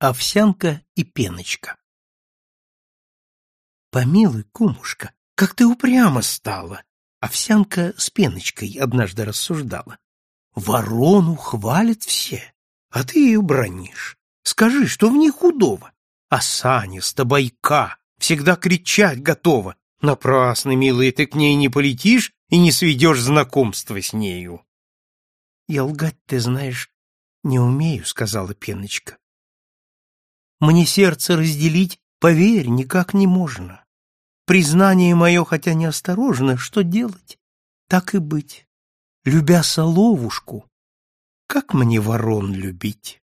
овсянка и пеночка. «Помилуй, кумушка, как ты упрямо стала!» Овсянка с пеночкой однажды рассуждала. «Ворону хвалят все, а ты ее бронишь. Скажи, что в ней худого? А саниста, бойка, всегда кричать готова. Напрасно, милый, ты к ней не полетишь и не сведешь знакомства с нею». «Я лгать, ты знаешь, не умею», — сказала пеночка. Мне сердце разделить, поверь, никак не можно. Признание мое, хотя неосторожно, что делать? Так и быть. Любя соловушку, как мне ворон любить?